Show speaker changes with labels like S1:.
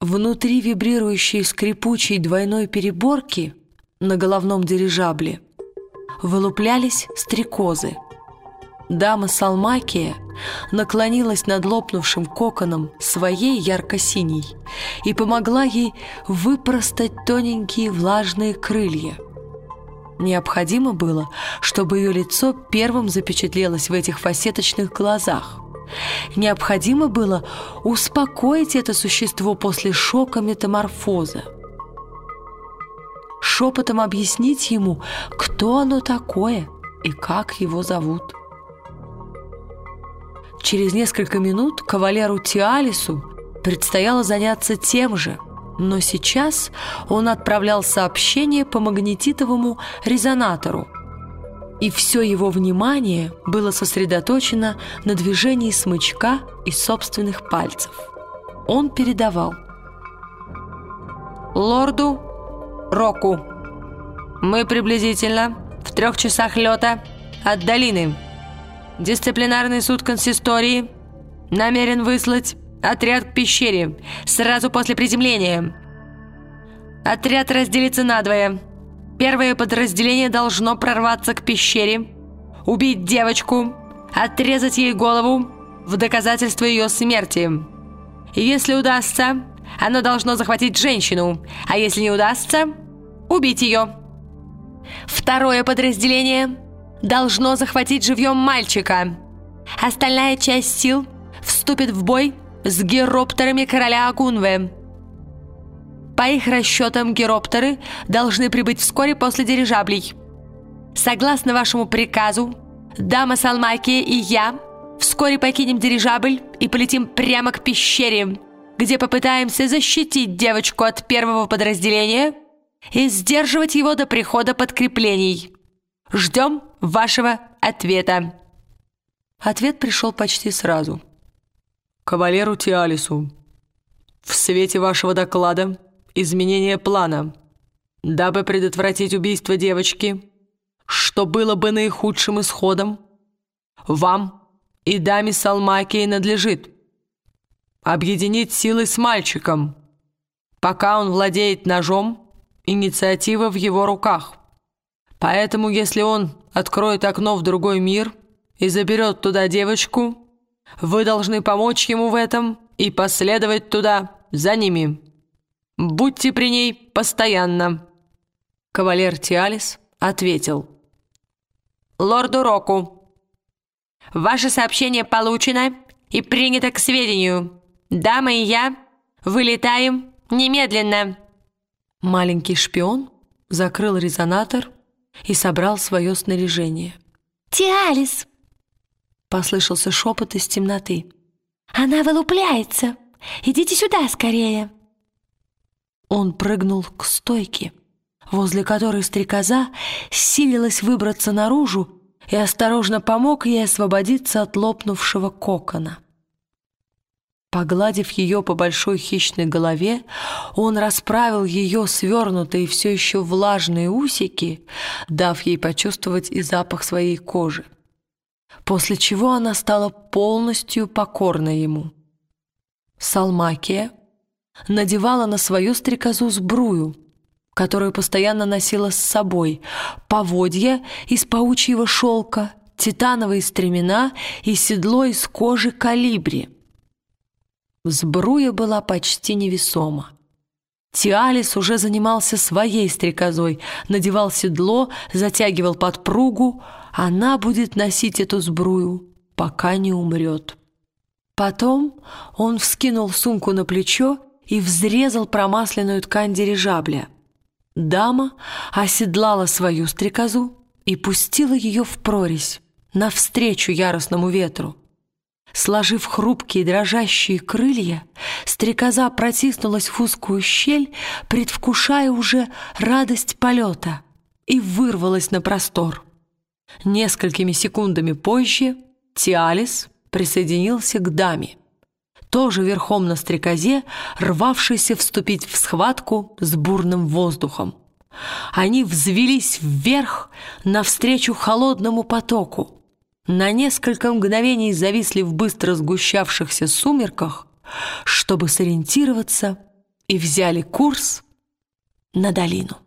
S1: Внутри вибрирующей скрипучей двойной переборки на головном дирижабле вылуплялись стрекозы. Дама Салмакия наклонилась над лопнувшим коконом своей ярко-синей и помогла ей выпростать тоненькие влажные крылья. Необходимо было, чтобы ее лицо первым запечатлелось в этих фасеточных глазах – Необходимо было успокоить это существо после шока метаморфоза. Шепотом объяснить ему, кто оно такое и как его зовут. Через несколько минут кавалеру Тиалису предстояло заняться тем же, но сейчас он отправлял сообщение по магнетитовому резонатору – и все его внимание было сосредоточено на движении смычка и собственных пальцев. Он передавал. «Лорду Року, мы приблизительно в трех часах лета от долины. Дисциплинарный суд консистории намерен выслать отряд к пещере сразу после приземления. Отряд разделится надвое – Первое подразделение должно прорваться к пещере, убить девочку, отрезать ей голову в доказательство ее смерти. Если удастся, оно должно захватить женщину, а если не удастся, убить ее. Второе подразделение должно захватить живьем мальчика. Остальная часть сил вступит в бой с героптерами короля Агунве. По их расчетам, героптеры должны прибыть вскоре после дирижаблей. Согласно вашему приказу, дама Салмакия и я вскоре покинем дирижабль и полетим прямо к пещере, где попытаемся защитить девочку от первого подразделения и сдерживать его до прихода подкреплений. Ждем вашего ответа». Ответ пришел почти сразу.
S2: «Кавалеру Тиалису, в свете вашего доклада изменение плана, дабы предотвратить убийство девочки, что было бы наихудшим исходом, вам и даме Салмакии надлежит объединить силы с мальчиком. Пока он владеет ножом, инициатива в его руках. Поэтому, если он откроет окно в другой мир и заберет туда девочку, вы должны помочь ему в этом и последовать туда за ними». Будьте при ней постоянно». Кавалер Тиалис ответил. «Лорду Року, ваше сообщение получено и принято к сведению. Дама и я вылетаем немедленно».
S1: Маленький шпион закрыл резонатор и собрал свое снаряжение.
S3: «Тиалис!»
S1: — послышался шепот из темноты.
S3: «Она вылупляется! Идите сюда скорее!»
S1: Он прыгнул к стойке, возле которой стрекоза силилась выбраться наружу и осторожно помог ей освободиться от лопнувшего кокона. Погладив ее по большой хищной голове, он расправил ее свернутые все еще влажные усики, дав ей почувствовать и запах своей кожи, после чего она стала полностью покорна ему. Салмакия надевала на свою стрекозу сбрую, которую постоянно носила с собой, поводья из паучьего шелка, титановые стремена и седло из кожи калибри. Сбруя была почти невесома. Тиалис уже занимался своей стрекозой, надевал седло, затягивал подпругу. Она будет носить эту сбрую, пока не умрет. Потом он вскинул сумку на плечо и взрезал промасленную ткань дирижабля. Дама оседлала свою стрекозу и пустила ее в прорезь, навстречу яростному ветру. Сложив хрупкие дрожащие крылья, стрекоза протиснулась в узкую щель, предвкушая уже радость полета, и вырвалась на простор. Несколькими секундами позже Тиалис присоединился к даме тоже верхом на стрекозе, рвавшийся вступить в схватку с бурным воздухом. Они взвелись вверх навстречу холодному потоку. На несколько мгновений зависли в быстро сгущавшихся сумерках, чтобы сориентироваться
S2: и взяли курс на долину.